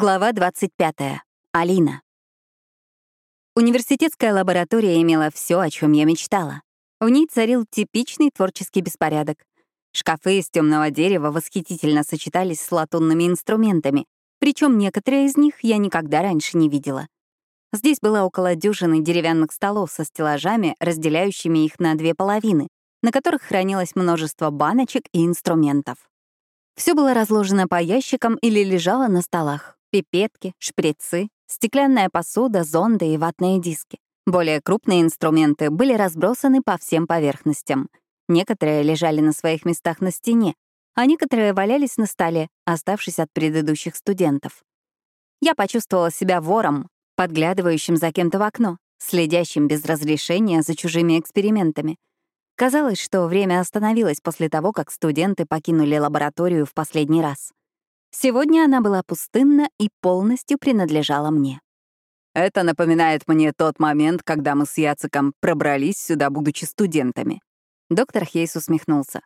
Глава 25. Алина. Университетская лаборатория имела все, о чем я мечтала. В ней царил типичный творческий беспорядок. Шкафы из темного дерева восхитительно сочетались с латунными инструментами, причем некоторые из них я никогда раньше не видела. Здесь было около дюжины деревянных столов со стеллажами, разделяющими их на две половины, на которых хранилось множество баночек и инструментов. Все было разложено по ящикам или лежало на столах. Пипетки, шприцы, стеклянная посуда, зонды и ватные диски. Более крупные инструменты были разбросаны по всем поверхностям. Некоторые лежали на своих местах на стене, а некоторые валялись на столе, оставшись от предыдущих студентов. Я почувствовала себя вором, подглядывающим за кем-то в окно, следящим без разрешения за чужими экспериментами. Казалось, что время остановилось после того, как студенты покинули лабораторию в последний раз. Сегодня она была пустынна и полностью принадлежала мне. Это напоминает мне тот момент, когда мы с Яциком пробрались сюда, будучи студентами. Доктор Хейс усмехнулся.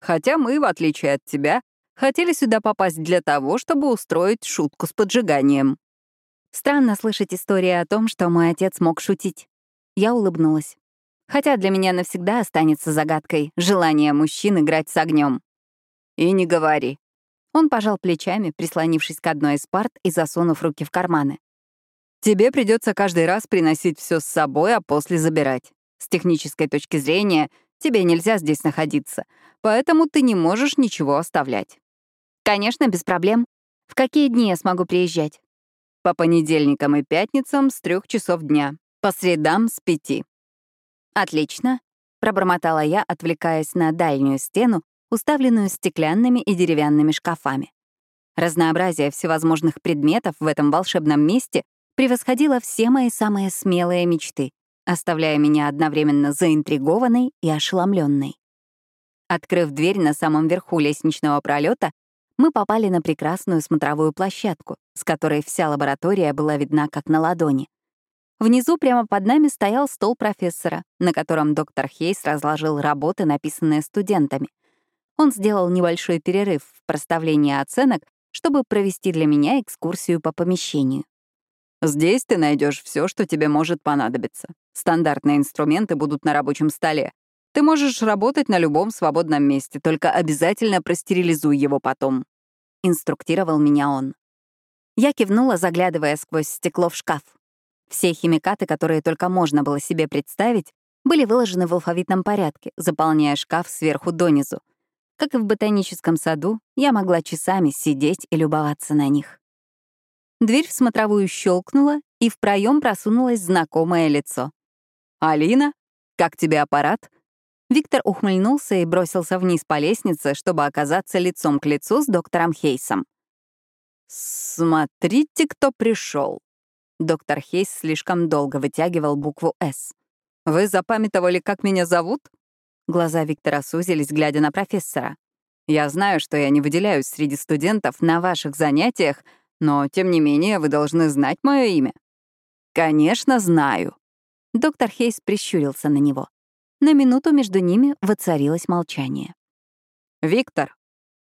Хотя мы, в отличие от тебя, хотели сюда попасть для того, чтобы устроить шутку с поджиганием. Странно слышать истории о том, что мой отец мог шутить. Я улыбнулась. Хотя для меня навсегда останется загадкой желание мужчин играть с огнем. И не говори. Он пожал плечами, прислонившись к одной из парт и засунув руки в карманы. «Тебе придется каждый раз приносить все с собой, а после забирать. С технической точки зрения тебе нельзя здесь находиться, поэтому ты не можешь ничего оставлять». «Конечно, без проблем. В какие дни я смогу приезжать?» «По понедельникам и пятницам с трех часов дня, по средам с пяти». «Отлично», — пробормотала я, отвлекаясь на дальнюю стену, уставленную стеклянными и деревянными шкафами. Разнообразие всевозможных предметов в этом волшебном месте превосходило все мои самые смелые мечты, оставляя меня одновременно заинтригованной и ошеломленной. Открыв дверь на самом верху лестничного пролета, мы попали на прекрасную смотровую площадку, с которой вся лаборатория была видна как на ладони. Внизу прямо под нами стоял стол профессора, на котором доктор Хейс разложил работы, написанные студентами — он сделал небольшой перерыв в проставлении оценок, чтобы провести для меня экскурсию по помещению. Здесь ты найдешь все, что тебе может понадобиться. Стандартные инструменты будут на рабочем столе. Ты можешь работать на любом свободном месте, только обязательно простерилизуй его потом. Инструктировал меня он. Я кивнула, заглядывая сквозь стекло в шкаф. Все химикаты, которые только можно было себе представить, были выложены в алфавитном порядке, заполняя шкаф сверху донизу — как и в ботаническом саду, я могла часами сидеть и любоваться на них. Дверь в смотровую щелкнула, и в проем просунулось знакомое лицо. «Алина, как тебе аппарат?» Виктор ухмыльнулся и бросился вниз по лестнице, чтобы оказаться лицом к лицу с доктором Хейсом. «Смотрите, кто пришел. Доктор Хейс слишком долго вытягивал букву «С». «Вы запамятовали, как меня зовут?» Глаза Виктора сузились, глядя на профессора. «Я знаю, что я не выделяюсь среди студентов на ваших занятиях, но, тем не менее, вы должны знать мое имя». «Конечно, знаю». Доктор Хейс прищурился на него. На минуту между ними воцарилось молчание. «Виктор».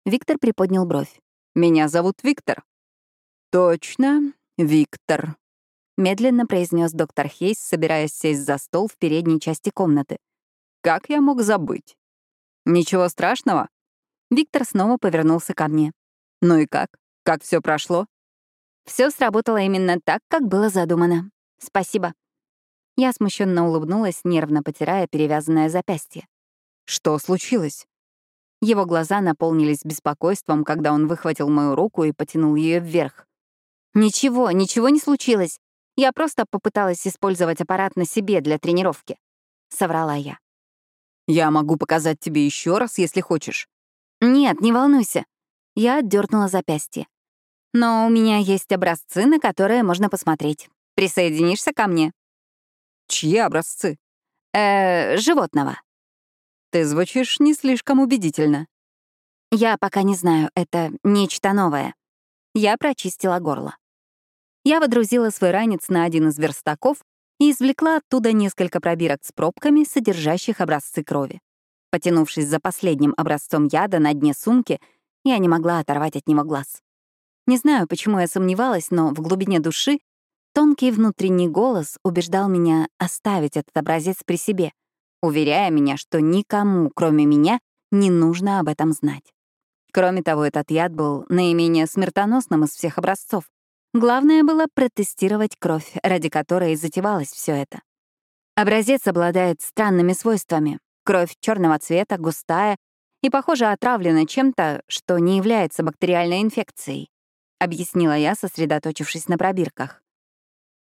Виктор приподнял бровь. «Меня зовут Виктор». «Точно, Виктор», — медленно произнес доктор Хейс, собираясь сесть за стол в передней части комнаты. Как я мог забыть? Ничего страшного? Виктор снова повернулся ко мне. Ну и как? Как все прошло? Все сработало именно так, как было задумано. Спасибо. Я смущенно улыбнулась, нервно потирая перевязанное запястье. Что случилось? Его глаза наполнились беспокойством, когда он выхватил мою руку и потянул ее вверх. «Ничего, ничего не случилось. Я просто попыталась использовать аппарат на себе для тренировки», — соврала я. Я могу показать тебе еще раз, если хочешь. Нет, не волнуйся. Я отдернула запястье. Но у меня есть образцы, на которые можно посмотреть. Присоединишься ко мне? Чьи образцы? Э, животного. Ты звучишь не слишком убедительно. Я пока не знаю, это нечто новое. Я прочистила горло. Я водрузила свой ранец на один из верстаков и извлекла оттуда несколько пробирок с пробками, содержащих образцы крови. Потянувшись за последним образцом яда на дне сумки, я не могла оторвать от него глаз. Не знаю, почему я сомневалась, но в глубине души тонкий внутренний голос убеждал меня оставить этот образец при себе, уверяя меня, что никому, кроме меня, не нужно об этом знать. Кроме того, этот яд был наименее смертоносным из всех образцов. Главное было протестировать кровь, ради которой и затевалось все это. Образец обладает странными свойствами. Кровь черного цвета, густая и, похоже, отравлена чем-то, что не является бактериальной инфекцией, объяснила я, сосредоточившись на пробирках.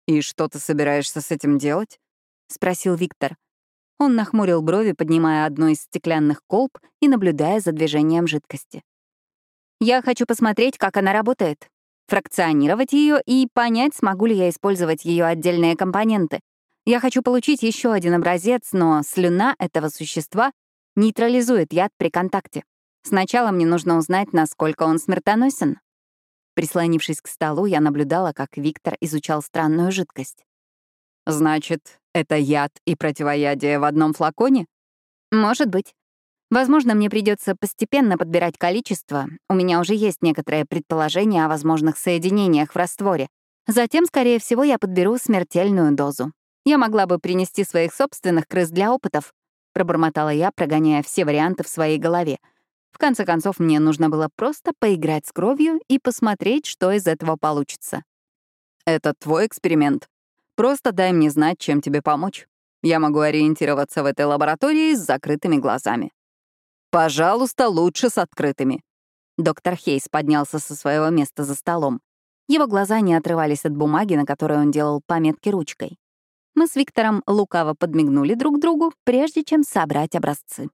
«И что ты собираешься с этим делать?» — спросил Виктор. Он нахмурил брови, поднимая одну из стеклянных колб и наблюдая за движением жидкости. «Я хочу посмотреть, как она работает, фракционировать ее и понять, смогу ли я использовать ее отдельные компоненты. Я хочу получить еще один образец, но слюна этого существа нейтрализует яд при контакте. Сначала мне нужно узнать, насколько он смертоносен». Прислонившись к столу, я наблюдала, как Виктор изучал странную жидкость. «Значит, это яд и противоядие в одном флаконе? Может быть. Возможно, мне придется постепенно подбирать количество. У меня уже есть некоторое предположение о возможных соединениях в растворе. Затем, скорее всего, я подберу смертельную дозу. Я могла бы принести своих собственных крыс для опытов, пробормотала я, прогоняя все варианты в своей голове. В конце концов, мне нужно было просто поиграть с кровью и посмотреть, что из этого получится. Это твой эксперимент. Просто дай мне знать, чем тебе помочь. Я могу ориентироваться в этой лаборатории с закрытыми глазами. Пожалуйста, лучше с открытыми. Доктор Хейс поднялся со своего места за столом. Его глаза не отрывались от бумаги, на которой он делал пометки ручкой. Мы с Виктором лукаво подмигнули друг другу, прежде чем собрать образцы.